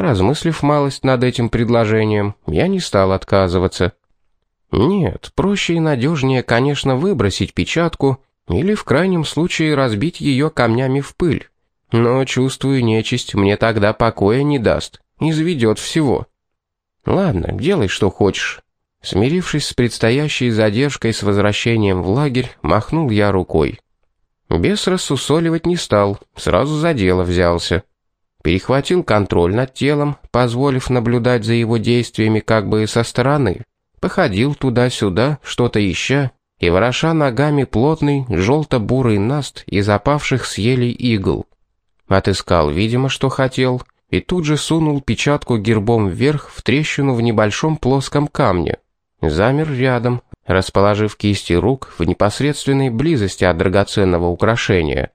Размыслив малость над этим предложением, я не стал отказываться. Нет, проще и надежнее, конечно, выбросить печатку или в крайнем случае разбить ее камнями в пыль. Но, чувствую, нечисть мне тогда покоя не даст, изведет всего. Ладно, делай, что хочешь. Смирившись с предстоящей задержкой с возвращением в лагерь, махнул я рукой. Бес рассусоливать не стал, сразу за дело взялся. Перехватил контроль над телом, позволив наблюдать за его действиями как бы со стороны. Походил туда-сюда, что-то ища, и вороша ногами плотный, желто-бурый наст из опавших с елей игл. Отыскал, видимо, что хотел, и тут же сунул печатку гербом вверх в трещину в небольшом плоском камне. Замер рядом, расположив кисти рук в непосредственной близости от драгоценного украшения.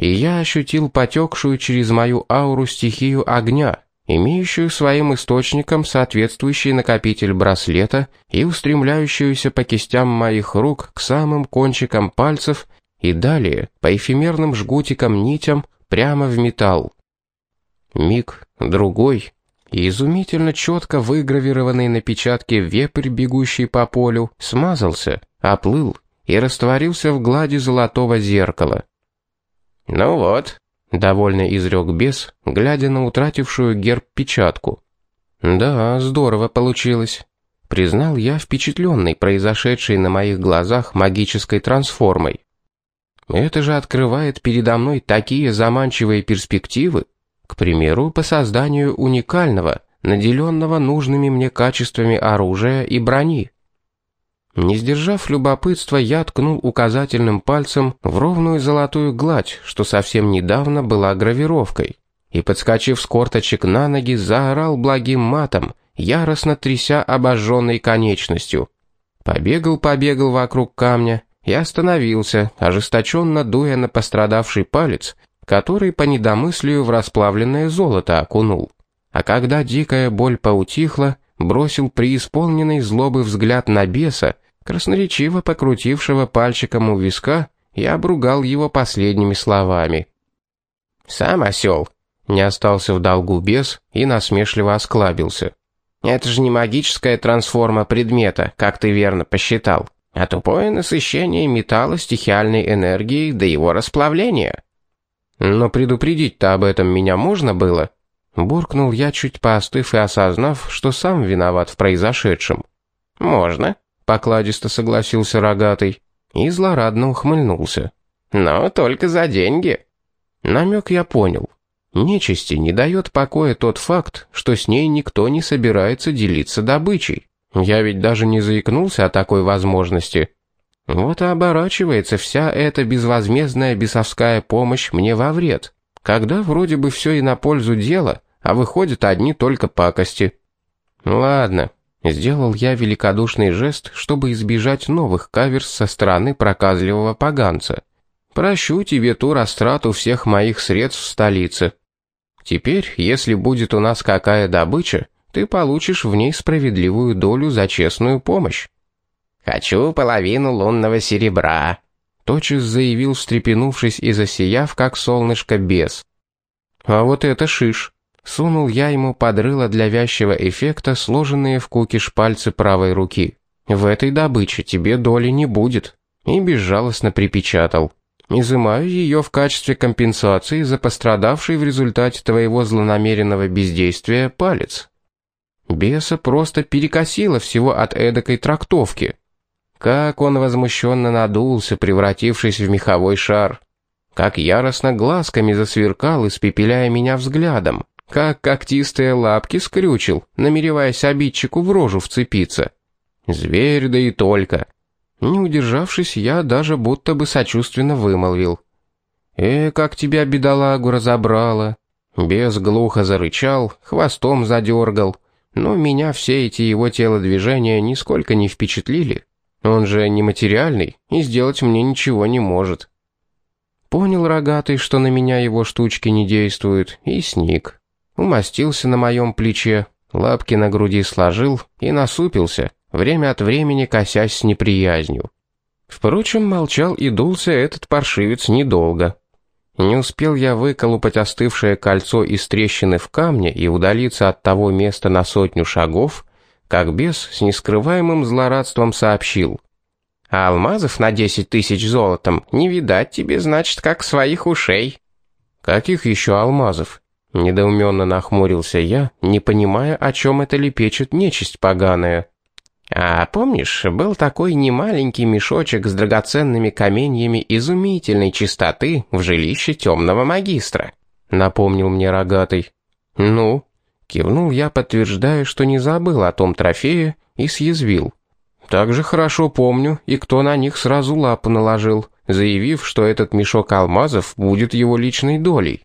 И я ощутил потекшую через мою ауру стихию огня, имеющую своим источником соответствующий накопитель браслета и устремляющуюся по кистям моих рук к самым кончикам пальцев и далее по эфемерным жгутикам-нитям прямо в металл. Миг, другой, и изумительно четко выгравированный на печатке вепрь, бегущий по полю, смазался, оплыл и растворился в глади золотого зеркала. «Ну вот», — довольно изрек бес, глядя на утратившую герб печатку. «Да, здорово получилось», — признал я впечатленный произошедшей на моих глазах магической трансформой. «Это же открывает передо мной такие заманчивые перспективы, к примеру, по созданию уникального, наделенного нужными мне качествами оружия и брони. Не сдержав любопытства, я ткнул указательным пальцем в ровную золотую гладь, что совсем недавно была гравировкой, и, подскочив с корточек на ноги, заорал благим матом, яростно тряся обожженной конечностью. Побегал-побегал вокруг камня и остановился, ожесточенно дуя на пострадавший палец, который по недомыслию в расплавленное золото окунул. А когда дикая боль поутихла, бросил преисполненный злобы взгляд на беса, красноречиво покрутившего пальчиком у виска, и обругал его последними словами. «Сам осел!» — не остался в долгу бес и насмешливо осклабился. «Это же не магическая трансформа предмета, как ты верно посчитал, а тупое насыщение металла стихиальной энергией до его расплавления». Но предупредить-то об этом меня можно было? Буркнул я, чуть поостыв и осознав, что сам виноват в произошедшем. «Можно», — покладисто согласился рогатый и злорадно ухмыльнулся. «Но только за деньги». Намек я понял. Нечисти не дает покоя тот факт, что с ней никто не собирается делиться добычей. Я ведь даже не заикнулся о такой возможности. Вот и оборачивается вся эта безвозмездная бесовская помощь мне во вред, когда вроде бы все и на пользу дела, а выходят одни только пакости. Ладно, сделал я великодушный жест, чтобы избежать новых каверс со стороны проказливого поганца. Прощу тебе ту растрату всех моих средств в столице. Теперь, если будет у нас какая добыча, ты получишь в ней справедливую долю за честную помощь. «Хочу половину лунного серебра», — тотчас заявил, встрепенувшись и засияв, как солнышко без. «А вот это шиш!» — сунул я ему под рыло для вязчего эффекта сложенные в кукиш пальцы правой руки. «В этой добыче тебе доли не будет», и безжалостно припечатал. «Изымаю ее в качестве компенсации за пострадавший в результате твоего злонамеренного бездействия палец». Беса просто перекосило всего от эдакой трактовки. Как он возмущенно надулся, превратившись в меховой шар. Как яростно глазками засверкал, испепеляя меня взглядом. Как когтистые лапки скрючил, намереваясь обидчику в рожу вцепиться. Зверь да и только. Не удержавшись, я даже будто бы сочувственно вымолвил. «Э, как тебя, бедолагу, разобрала!» Бес глухо зарычал, хвостом задергал, но меня все эти его телодвижения нисколько не впечатлили. Он же нематериальный и сделать мне ничего не может. Понял рогатый, что на меня его штучки не действуют, и сник. Умостился на моем плече, лапки на груди сложил и насупился, время от времени косясь с неприязнью. Впрочем, молчал и дулся этот паршивец недолго. Не успел я выколупать остывшее кольцо из трещины в камне и удалиться от того места на сотню шагов, как бес с нескрываемым злорадством сообщил. «А алмазов на десять тысяч золотом не видать тебе, значит, как своих ушей». «Каких еще алмазов?» Недоуменно нахмурился я, не понимая, о чем это лепечет нечисть поганая. «А помнишь, был такой немаленький мешочек с драгоценными каменьями изумительной чистоты в жилище темного магистра?» Напомнил мне рогатый. «Ну?» Кивнул я, подтверждая, что не забыл о том трофее, и съязвил. «Так же хорошо помню, и кто на них сразу лапу наложил, заявив, что этот мешок алмазов будет его личной долей».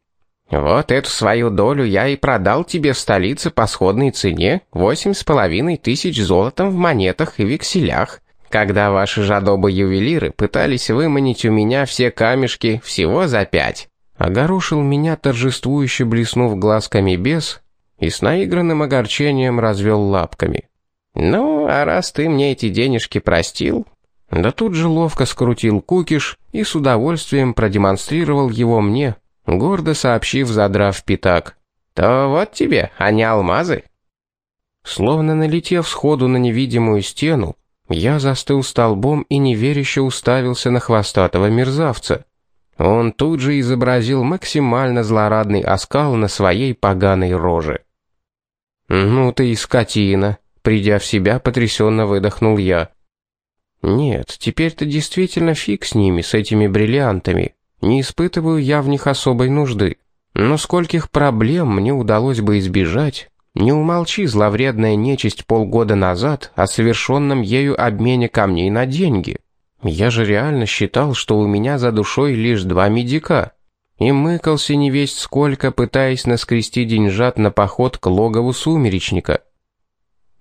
«Вот эту свою долю я и продал тебе в столице по сходной цене восемь с половиной тысяч золотом в монетах и векселях, когда ваши жадобы-ювелиры пытались выманить у меня все камешки всего за пять». Огорошил меня торжествующе блеснув глазками бес и с наигранным огорчением развел лапками. «Ну, а раз ты мне эти денежки простил...» Да тут же ловко скрутил кукиш и с удовольствием продемонстрировал его мне, гордо сообщив, задрав пятак. «То вот тебе, а не алмазы». Словно налетев сходу на невидимую стену, я застыл столбом и неверяще уставился на хвостатого мерзавца. Он тут же изобразил максимально злорадный оскал на своей поганой роже. «Ну ты и скотина», — придя в себя, потрясенно выдохнул я. «Нет, теперь-то действительно фиг с ними, с этими бриллиантами. Не испытываю я в них особой нужды. Но скольких проблем мне удалось бы избежать, не умолчи зловредная нечисть полгода назад о совершенном ею обмене камней на деньги. Я же реально считал, что у меня за душой лишь два медика. И мыкался не весть сколько, пытаясь наскрести деньжат на поход к логову сумеречника.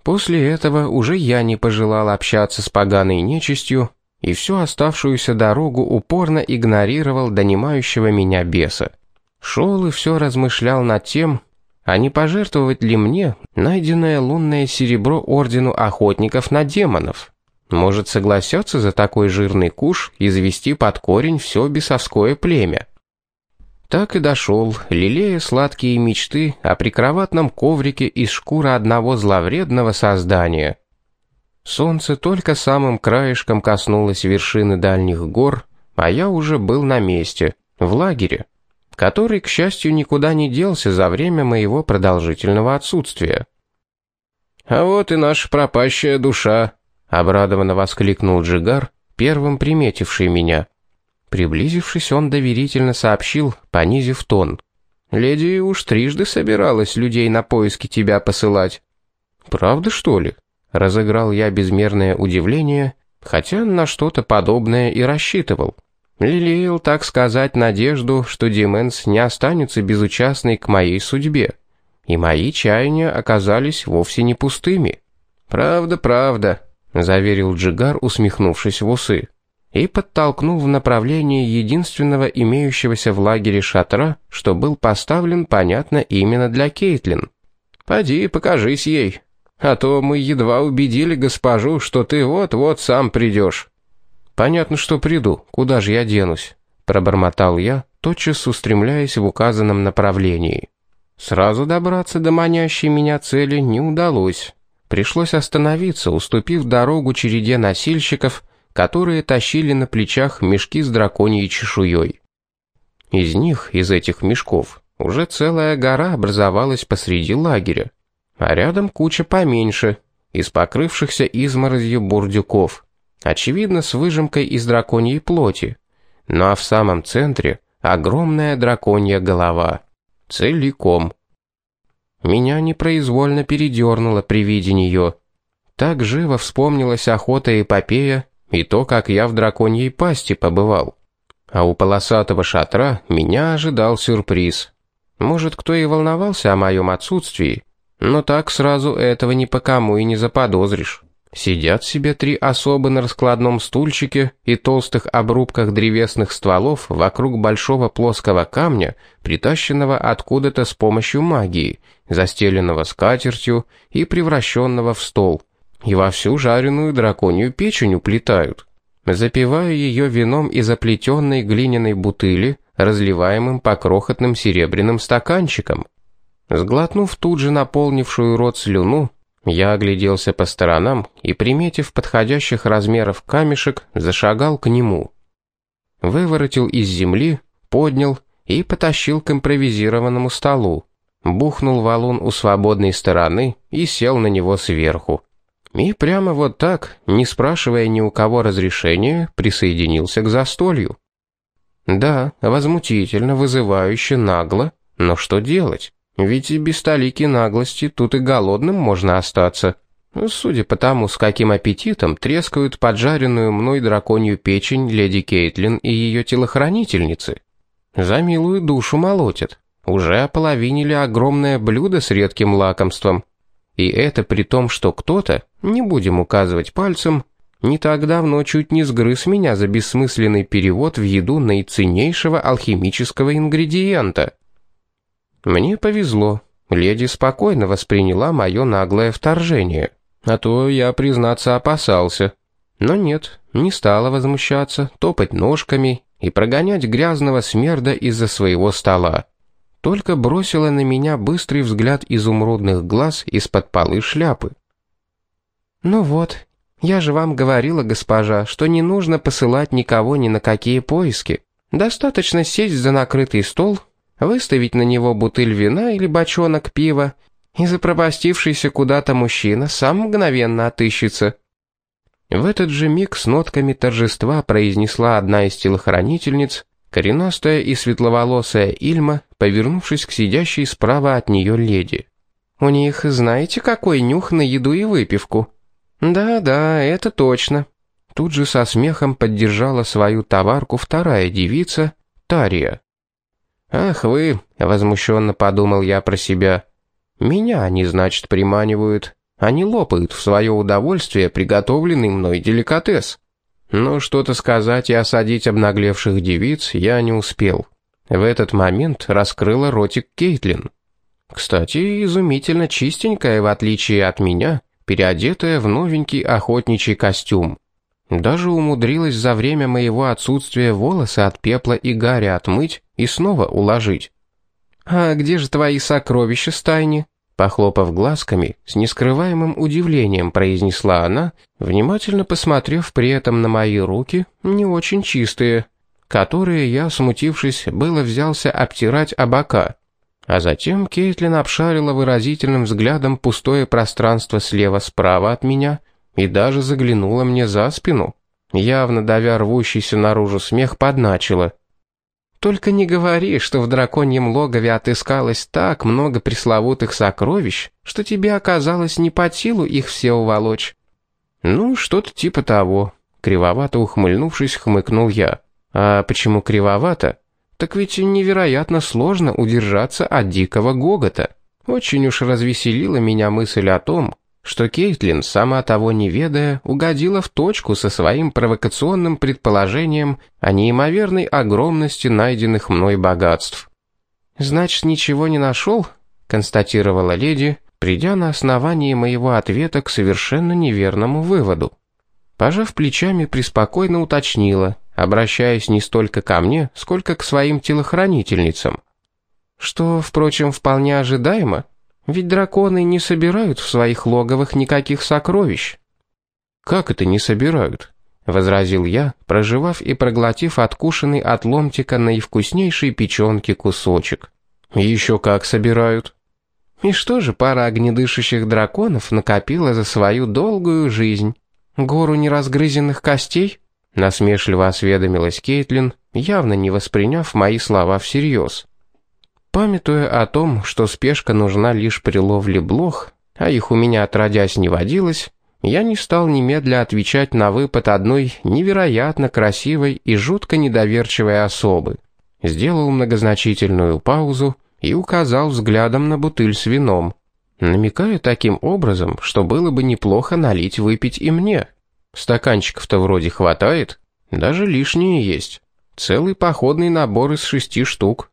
После этого уже я не пожелал общаться с поганой нечистью и всю оставшуюся дорогу упорно игнорировал донимающего меня беса. Шел и все размышлял над тем, а не пожертвовать ли мне найденное лунное серебро ордену охотников на демонов. Может, согласятся за такой жирный куш и завести под корень все бесовское племя. Так и дошел, лелея сладкие мечты о прикроватном коврике из шкуры одного зловредного создания — Солнце только самым краешком коснулось вершины дальних гор, а я уже был на месте, в лагере, который, к счастью, никуда не делся за время моего продолжительного отсутствия. «А вот и наша пропащая душа», — обрадованно воскликнул Джигар, первым приметивший меня. Приблизившись, он доверительно сообщил, понизив тон. «Леди уж трижды собиралась людей на поиски тебя посылать». «Правда, что ли?» Разыграл я безмерное удивление, хотя на что-то подобное и рассчитывал. Лелеял, так сказать, надежду, что Дименс не останется безучастной к моей судьбе. И мои чаяния оказались вовсе не пустыми. «Правда, правда», — заверил Джигар, усмехнувшись в усы, и подтолкнул в направлении единственного имеющегося в лагере шатра, что был поставлен, понятно, именно для Кейтлин. «Поди, покажись ей, а то мы едва убедили госпожу, что ты вот-вот сам придешь». «Понятно, что приду. Куда же я денусь?» Пробормотал я, тотчас устремляясь в указанном направлении. Сразу добраться до манящей меня цели не удалось. Пришлось остановиться, уступив дорогу череде носильщиков, которые тащили на плечах мешки с драконьей чешуей. Из них, из этих мешков, уже целая гора образовалась посреди лагеря а рядом куча поменьше, из покрывшихся изморозью бурдюков, очевидно, с выжимкой из драконьей плоти. Ну а в самом центре огромная драконья голова. Целиком. Меня непроизвольно передернуло при виде нее. Так живо вспомнилась охота эпопея и то, как я в драконьей пасти побывал. А у полосатого шатра меня ожидал сюрприз. Может, кто и волновался о моем отсутствии, но так сразу этого ни по кому и не заподозришь. Сидят себе три особы на раскладном стульчике и толстых обрубках древесных стволов вокруг большого плоского камня, притащенного откуда-то с помощью магии, застеленного скатертью и превращенного в стол. И во всю жареную драконью печень уплетают. Запивая ее вином из оплетенной глиняной бутыли, разливаемым по крохотным серебряным стаканчикам. Сглотнув тут же наполнившую рот слюну, я огляделся по сторонам и, приметив подходящих размеров камешек, зашагал к нему. Выворотил из земли, поднял и потащил к импровизированному столу. Бухнул валун у свободной стороны и сел на него сверху. И прямо вот так, не спрашивая ни у кого разрешения, присоединился к застолью. Да, возмутительно, вызывающе, нагло, но что делать? Ведь и без столики наглости тут и голодным можно остаться. Судя по тому, с каким аппетитом трескают поджаренную мной драконью печень леди Кейтлин и ее телохранительницы. За милую душу молотят. Уже ополовинили огромное блюдо с редким лакомством. И это при том, что кто-то, не будем указывать пальцем, не так давно чуть не сгрыз меня за бессмысленный перевод в еду наиценнейшего алхимического ингредиента. Мне повезло. Леди спокойно восприняла мое наглое вторжение. А то я, признаться, опасался. Но нет, не стала возмущаться, топать ножками и прогонять грязного смерда из-за своего стола. Только бросила на меня быстрый взгляд изумрудных глаз из-под полы шляпы. «Ну вот, я же вам говорила, госпожа, что не нужно посылать никого ни на какие поиски. Достаточно сесть за накрытый стол, выставить на него бутыль вина или бочонок пива, и запропастившийся куда-то мужчина сам мгновенно отыщется. В этот же миг с нотками торжества произнесла одна из телохранительниц, коренастая и светловолосая Ильма, повернувшись к сидящей справа от нее леди. «У них знаете, какой нюх на еду и выпивку?» «Да-да, это точно». Тут же со смехом поддержала свою товарку вторая девица, Тария. «Ах вы», — возмущенно подумал я про себя, — «меня они, значит, приманивают. Они лопают в свое удовольствие приготовленный мной деликатес». Но что-то сказать и осадить обнаглевших девиц я не успел. В этот момент раскрыла ротик Кейтлин. Кстати, изумительно чистенькая, в отличие от меня, переодетая в новенький охотничий костюм. Даже умудрилась за время моего отсутствия волосы от пепла и гари отмыть и снова уложить. «А где же твои сокровища, Стайни?» Похлопав глазками, с нескрываемым удивлением произнесла она, внимательно посмотрев при этом на мои руки, не очень чистые, которые я, смутившись, было взялся обтирать о бока. А затем Кейтлин обшарила выразительным взглядом пустое пространство слева-справа от меня и даже заглянула мне за спину. Явно давя рвущийся наружу смех, подначила. «Только не говори, что в драконьем логове отыскалось так много пресловутых сокровищ, что тебе оказалось не под силу их все уволочь». «Ну, что-то типа того», — кривовато ухмыльнувшись, хмыкнул я. «А почему кривовато?» Так ведь невероятно сложно удержаться от дикого гогота. Очень уж развеселила меня мысль о том, что Кейтлин, сама того не ведая, угодила в точку со своим провокационным предположением о неимоверной огромности найденных мной богатств. «Значит, ничего не нашел?» — констатировала леди, придя на основании моего ответа к совершенно неверному выводу. Пожав плечами, преспокойно уточнила, обращаясь не столько ко мне, сколько к своим телохранительницам. Что, впрочем, вполне ожидаемо, ведь драконы не собирают в своих логовых никаких сокровищ. «Как это не собирают?» — возразил я, проживав и проглотив откушенный от ломтика наивкуснейшей печенки кусочек. «Еще как собирают!» И что же пара огнедышащих драконов накопила за свою долгую жизнь? Гору неразгрызенных костей? Насмешливо осведомилась Кейтлин, явно не восприняв мои слова всерьез. Памятуя о том, что спешка нужна лишь при ловле блох, а их у меня отродясь не водилось, я не стал немедля отвечать на выпад одной невероятно красивой и жутко недоверчивой особы. Сделал многозначительную паузу и указал взглядом на бутыль с вином намекая таким образом, что было бы неплохо налить выпить и мне. Стаканчиков-то вроде хватает, даже лишние есть. Целый походный набор из шести штук.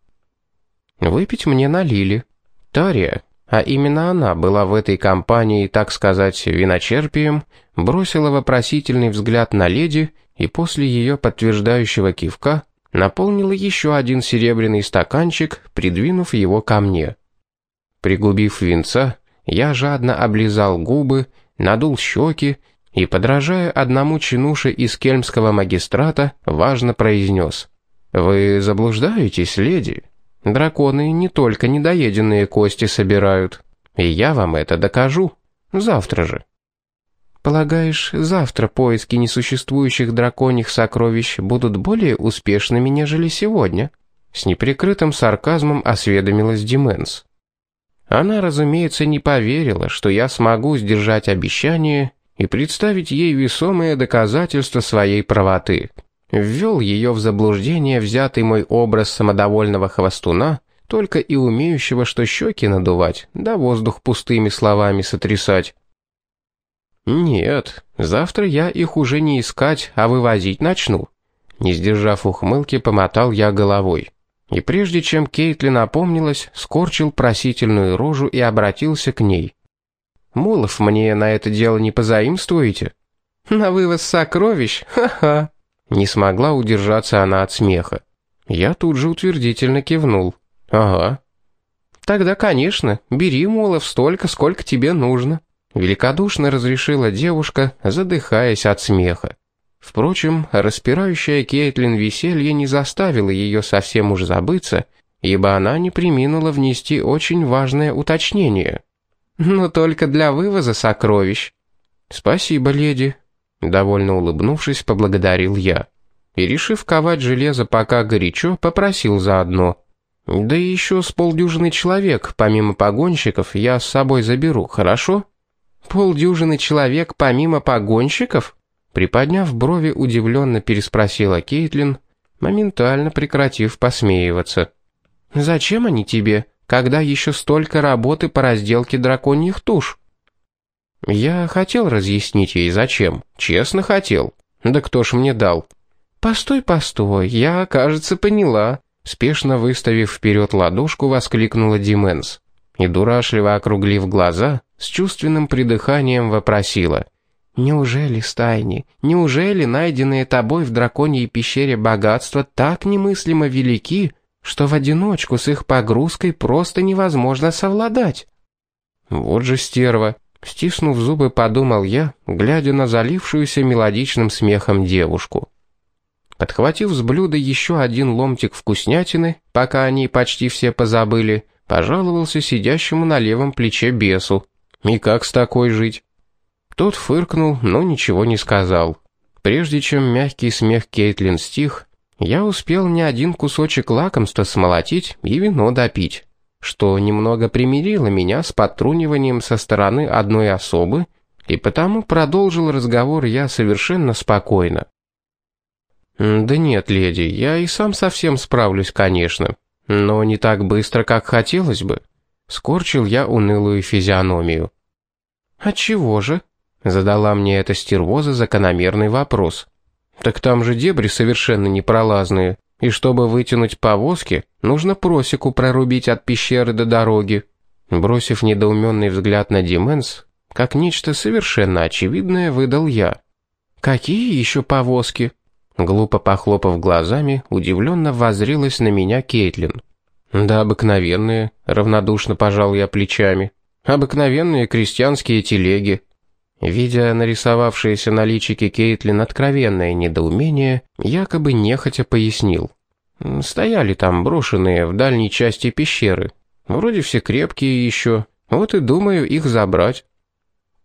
Выпить мне налили. Тария, а именно она была в этой компании, так сказать, виночерпием, бросила вопросительный взгляд на леди и после ее подтверждающего кивка наполнила еще один серебряный стаканчик, придвинув его ко мне. Пригубив винца, я жадно облизал губы, надул щеки и, подражая одному чинуше из кельмского магистрата, важно произнес. «Вы заблуждаетесь, леди? Драконы не только недоеденные кости собирают, и я вам это докажу. Завтра же». «Полагаешь, завтра поиски несуществующих драконьих сокровищ будут более успешными, нежели сегодня?» С неприкрытым сарказмом осведомилась Дименс. Она, разумеется, не поверила, что я смогу сдержать обещание и представить ей весомые доказательства своей правоты. Ввел ее в заблуждение взятый мой образ самодовольного хвостуна, только и умеющего что щеки надувать, да воздух пустыми словами сотрясать. «Нет, завтра я их уже не искать, а вывозить начну». Не сдержав ухмылки, помотал я головой. И прежде чем Кейтлин опомнилась, скорчил просительную рожу и обратился к ней. «Мулов мне на это дело не позаимствуете?» «На вывоз сокровищ? Ха-ха!» Не смогла удержаться она от смеха. Я тут же утвердительно кивнул. «Ага». «Тогда, конечно, бери, Мулов, столько, сколько тебе нужно». Великодушно разрешила девушка, задыхаясь от смеха. Впрочем, распирающая Кейтлин веселье не заставило ее совсем уж забыться, ибо она не приминула внести очень важное уточнение. «Но только для вывоза сокровищ». «Спасибо, леди», — довольно улыбнувшись, поблагодарил я. И, решив ковать железо пока горячо, попросил заодно. «Да и еще с полдюжины человек, помимо погонщиков, я с собой заберу, хорошо?» «Полдюжины человек помимо погонщиков?» Приподняв брови, удивленно переспросила Кейтлин, моментально прекратив посмеиваться. «Зачем они тебе, когда еще столько работы по разделке драконьих туш?» Я хотел разъяснить ей, зачем. Честно хотел. Да кто ж мне дал? «Постой, постой, я, кажется, поняла», спешно выставив вперед ладошку, воскликнула Дименс и, дурашливо округлив глаза, с чувственным придыханием вопросила. «Неужели, Стайни, неужели найденные тобой в драконьей пещере богатства так немыслимо велики, что в одиночку с их погрузкой просто невозможно совладать?» «Вот же стерва!» Стиснув зубы, подумал я, глядя на залившуюся мелодичным смехом девушку. Подхватив с блюда еще один ломтик вкуснятины, пока они почти все позабыли, пожаловался сидящему на левом плече бесу. И как с такой жить? Тот фыркнул, но ничего не сказал. Прежде чем мягкий смех Кейтлин стих, я успел не один кусочек лакомства смолотить и вино допить, что немного примирило меня с подтруниванием со стороны одной особы, и потому продолжил разговор я совершенно спокойно. «Да нет, леди, я и сам совсем справлюсь, конечно но не так быстро, как хотелось бы. Скорчил я унылую физиономию. «Отчего же?» — задала мне эта стервоза закономерный вопрос. «Так там же дебри совершенно непролазные, и чтобы вытянуть повозки, нужно просеку прорубить от пещеры до дороги». Бросив недоуменный взгляд на Дименс, как нечто совершенно очевидное, выдал я. «Какие еще повозки?» Глупо похлопав глазами, удивленно воззрилась на меня Кейтлин. «Да, обыкновенные», — равнодушно пожал я плечами. «Обыкновенные крестьянские телеги». Видя нарисовавшееся на личике Кейтлин откровенное недоумение, якобы нехотя пояснил. «Стояли там брошенные в дальней части пещеры. Вроде все крепкие еще, вот и думаю их забрать».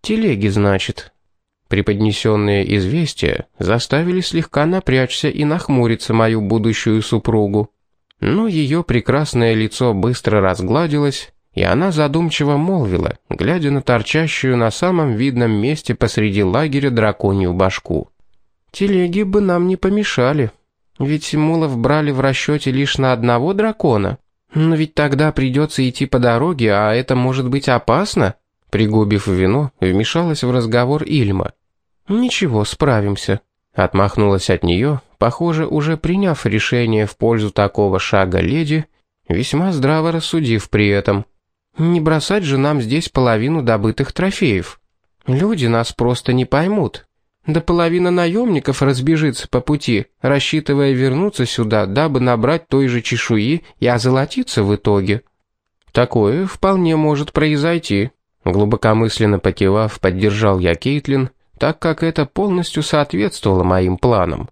«Телеги, значит», Преподнесенные известия заставили слегка напрячься и нахмуриться мою будущую супругу. Но ее прекрасное лицо быстро разгладилось, и она задумчиво молвила, глядя на торчащую на самом видном месте посреди лагеря драконью башку. «Телеги бы нам не помешали, ведь мулов брали в расчете лишь на одного дракона. Но ведь тогда придется идти по дороге, а это может быть опасно». Пригубив вино, вмешалась в разговор Ильма. «Ничего, справимся», — отмахнулась от нее, похоже, уже приняв решение в пользу такого шага леди, весьма здраво рассудив при этом. «Не бросать же нам здесь половину добытых трофеев. Люди нас просто не поймут. Да половина наемников разбежится по пути, рассчитывая вернуться сюда, дабы набрать той же чешуи и озолотиться в итоге. Такое вполне может произойти. Глубокомысленно покивав, поддержал я Кейтлин, так как это полностью соответствовало моим планам.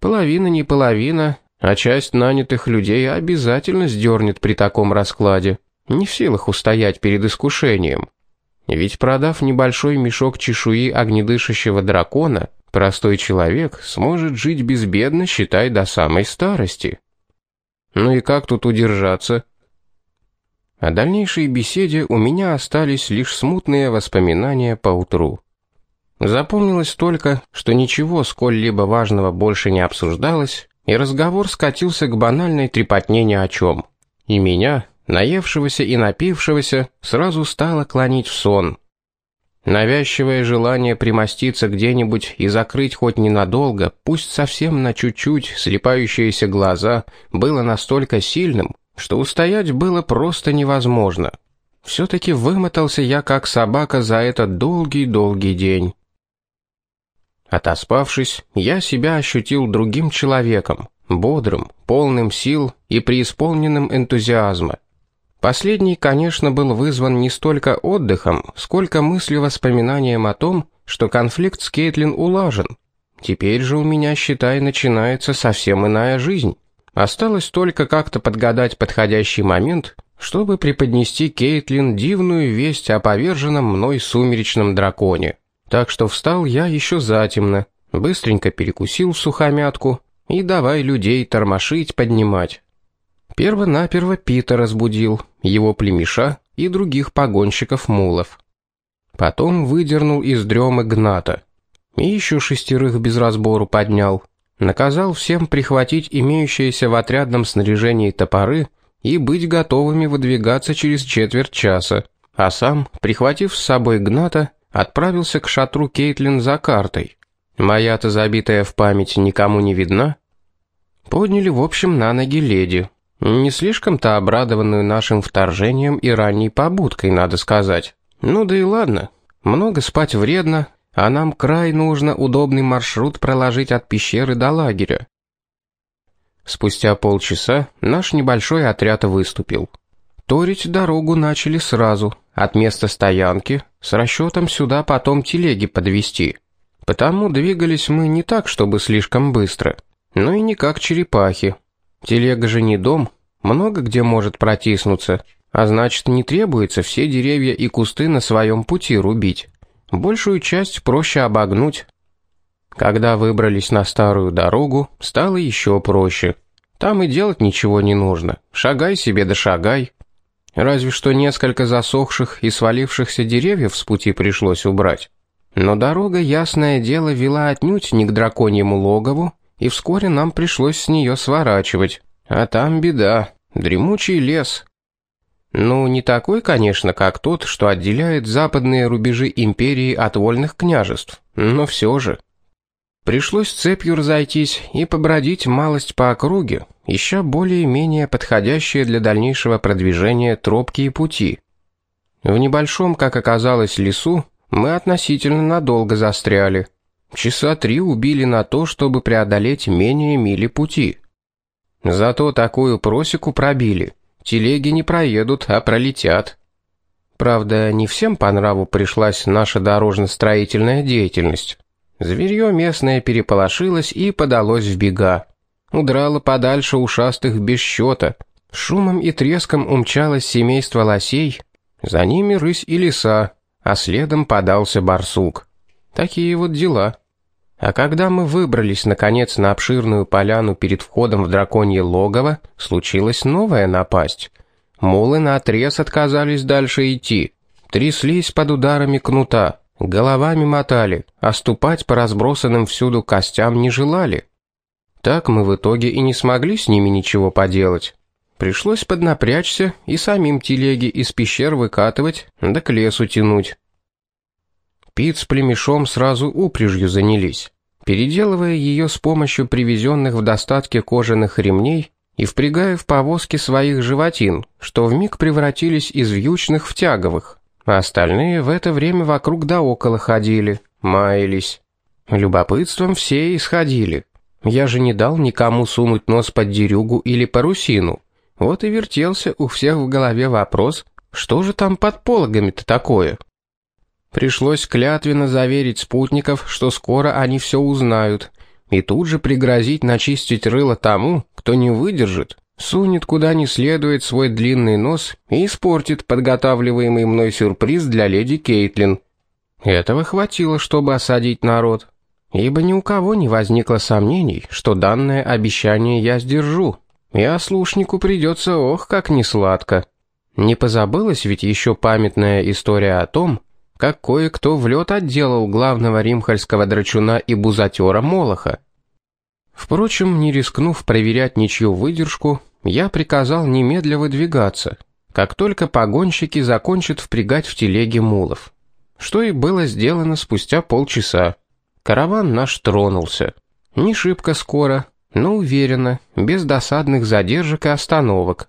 Половина не половина, а часть нанятых людей обязательно сдернет при таком раскладе. Не в силах устоять перед искушением. Ведь продав небольшой мешок чешуи огнедышащего дракона, простой человек сможет жить безбедно, считай, до самой старости. Ну и как тут удержаться? О дальнейшей беседе у меня остались лишь смутные воспоминания по утру. Запомнилось только, что ничего сколь-либо важного больше не обсуждалось, и разговор скатился к банальной трепотне ни о чем. И меня, наевшегося и напившегося, сразу стало клонить в сон. Навязчивое желание примоститься где-нибудь и закрыть хоть ненадолго, пусть совсем на чуть-чуть, слепающиеся глаза, было настолько сильным, что устоять было просто невозможно. Все-таки вымотался я как собака за этот долгий-долгий день. Отоспавшись, я себя ощутил другим человеком, бодрым, полным сил и преисполненным энтузиазма. Последний, конечно, был вызван не столько отдыхом, сколько мыслью воспоминанием о том, что конфликт с Кейтлин улажен. Теперь же у меня, считай, начинается совсем иная жизнь. Осталось только как-то подгадать подходящий момент, чтобы преподнести Кейтлин дивную весть о поверженном мной сумеречном драконе. Так что встал я еще затемно, быстренько перекусил сухомятку и давай людей тормошить, поднимать. Перво-наперво Пита разбудил, его племеша и других погонщиков мулов. Потом выдернул из дремы Гната. И еще шестерых без разбору поднял. Наказал всем прихватить имеющиеся в отрядном снаряжении топоры и быть готовыми выдвигаться через четверть часа. А сам, прихватив с собой Гната, отправился к шатру Кейтлин за картой. Моя-то забитая в память никому не видна. Подняли, в общем, на ноги леди. Не слишком-то обрадованную нашим вторжением и ранней побудкой, надо сказать. Ну да и ладно. Много спать вредно, а нам край нужно удобный маршрут проложить от пещеры до лагеря. Спустя полчаса наш небольшой отряд выступил. Торить дорогу начали сразу, от места стоянки, с расчетом сюда потом телеги подвести. Потому двигались мы не так, чтобы слишком быстро, но и не как черепахи. Телега же не дом, много где может протиснуться, а значит не требуется все деревья и кусты на своем пути рубить. Большую часть проще обогнуть. Когда выбрались на старую дорогу, стало еще проще. Там и делать ничего не нужно. Шагай себе да шагай. Разве что несколько засохших и свалившихся деревьев с пути пришлось убрать. Но дорога, ясное дело, вела отнюдь не к драконьему логову, и вскоре нам пришлось с нее сворачивать. А там беда, дремучий лес. Ну, не такой, конечно, как тот, что отделяет западные рубежи империи от вольных княжеств, но все же. Пришлось цепью разойтись и побродить малость по округе, ища более-менее подходящие для дальнейшего продвижения тропки и пути. В небольшом, как оказалось, лесу мы относительно надолго застряли – Часа три убили на то, чтобы преодолеть менее мили пути. Зато такую просеку пробили. Телеги не проедут, а пролетят. Правда, не всем по нраву пришлась наша дорожно-строительная деятельность. Зверье местное переполошилось и подалось в бега. Удрало подальше ушастых без счета. Шумом и треском умчалось семейство лосей. За ними рысь и лиса, а следом подался барсук. Такие вот дела. А когда мы выбрались наконец на обширную поляну перед входом в драконье логово, случилась новая напасть. Мулы наотрез отказались дальше идти, тряслись под ударами кнута, головами мотали, а ступать по разбросанным всюду костям не желали. Так мы в итоге и не смогли с ними ничего поделать. Пришлось поднапрячься и самим телеги из пещер выкатывать, да к лесу тянуть. Пит с племешом сразу упряжью занялись, переделывая ее с помощью привезенных в достатке кожаных ремней и впрягая в повозки своих животин, что вмиг превратились из вьючных в тяговых, а остальные в это время вокруг да около ходили, маялись. Любопытством все исходили. Я же не дал никому сунуть нос под дерюгу или парусину. Вот и вертелся у всех в голове вопрос, что же там под пологами-то такое? Пришлось клятвенно заверить спутников, что скоро они все узнают, и тут же пригрозить начистить рыло тому, кто не выдержит, сунет куда не следует свой длинный нос и испортит подготавливаемый мной сюрприз для леди Кейтлин. Этого хватило, чтобы осадить народ ибо ни у кого не возникло сомнений, что данное обещание я сдержу, и ослушнику придется ох как несладко. Не позабылась ведь еще памятная история о том, как кое-кто в лед отделал главного римхальского драчуна и бузатера Молоха. Впрочем, не рискнув проверять ничью выдержку, я приказал немедля выдвигаться, как только погонщики закончат впрягать в телеге мулов. Что и было сделано спустя полчаса. Караван наш тронулся. Не шибко скоро, но уверенно, без досадных задержек и остановок.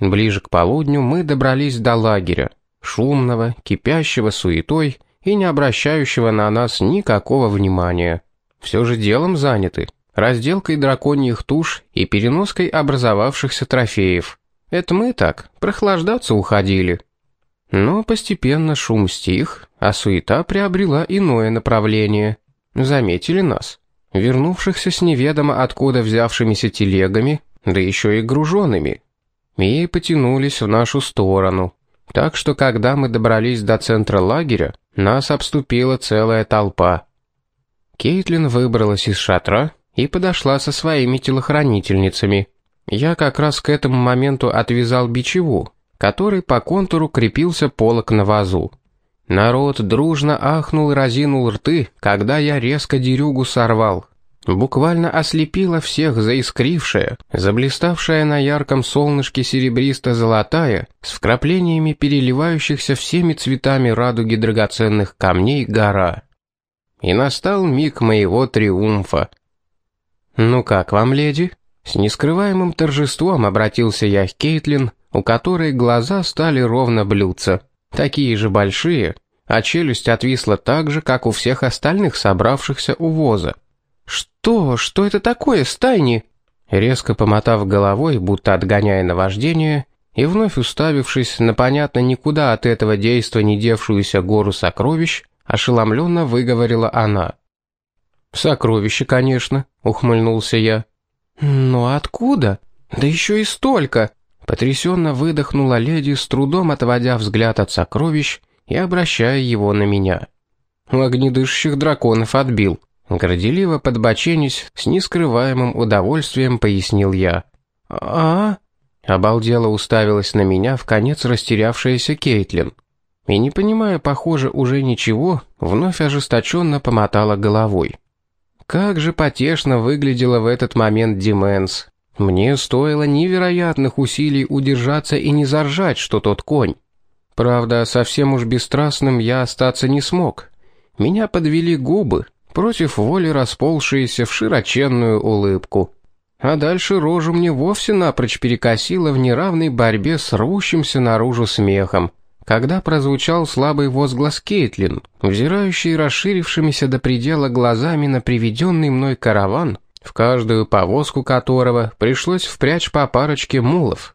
Ближе к полудню мы добрались до лагеря, шумного, кипящего суетой и не обращающего на нас никакого внимания. Все же делом заняты, разделкой драконьих туш и переноской образовавшихся трофеев. Это мы так, прохлаждаться уходили. Но постепенно шум стих, а суета приобрела иное направление. Заметили нас, вернувшихся с неведомо откуда взявшимися телегами, да еще и груженными, и потянулись в нашу сторону. Так что, когда мы добрались до центра лагеря, нас обступила целая толпа. Кейтлин выбралась из шатра и подошла со своими телохранительницами. Я как раз к этому моменту отвязал бичеву, который по контуру крепился полок на вазу. Народ дружно ахнул и разинул рты, когда я резко дерюгу сорвал. Буквально ослепила всех заискрившая, заблиставшая на ярком солнышке серебристо-золотая, с вкраплениями переливающихся всеми цветами радуги драгоценных камней гора. И настал миг моего триумфа. «Ну как вам, леди?» С нескрываемым торжеством обратился я к Кейтлин, у которой глаза стали ровно блюдца, такие же большие, а челюсть отвисла так же, как у всех остальных собравшихся у воза. «Что? Что это такое, стайни?» Резко помотав головой, будто отгоняя наваждение, и вновь уставившись на понятно никуда от этого действа не девшуюся гору сокровищ, ошеломленно выговорила она. «Сокровища, конечно», — ухмыльнулся я. «Но откуда? Да еще и столько!» Потрясенно выдохнула леди, с трудом отводя взгляд от сокровищ и обращая его на меня. У огнедышащих драконов отбил. Горделиво подбоченись, с нескрываемым удовольствием пояснил я. а, Обалдело уставилась на меня в конец растерявшаяся Кейтлин. И не понимая, похоже, уже ничего, вновь ожесточенно помотала головой. Как же потешно выглядела в этот момент Дименс. Мне стоило невероятных усилий удержаться и не заржать, что тот конь. Правда, совсем уж бесстрастным я остаться не смог. Меня подвели губы, против воли расползшиеся в широченную улыбку. А дальше рожу мне вовсе напрочь перекосило в неравной борьбе с рвущимся наружу смехом, когда прозвучал слабый возглас Кейтлин, взирающий расширившимися до предела глазами на приведенный мной караван, в каждую повозку которого пришлось впрячь по парочке мулов.